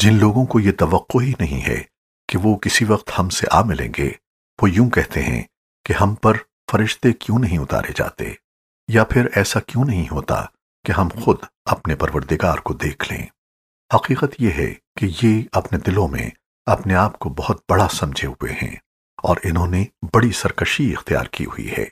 جن لوگوں کو یہ توقع ہی نہیں ہے کہ وہ کسی وقت ہم سے آ ملیں گے، وہ یوں کہتے ہیں کہ ہم پر فرشتے کیوں نہیں اتارے جاتے؟ یا پھر ایسا کیوں نہیں ہوتا کہ ہم خود اپنے پروردگار کو دیکھ لیں؟ حقیقت یہ ہے کہ یہ اپنے دلوں میں اپنے آپ کو بہت بڑا سمجھے ہوئے ہیں اور انہوں نے بڑی سرکشی اختیار کی ہوئی ہے۔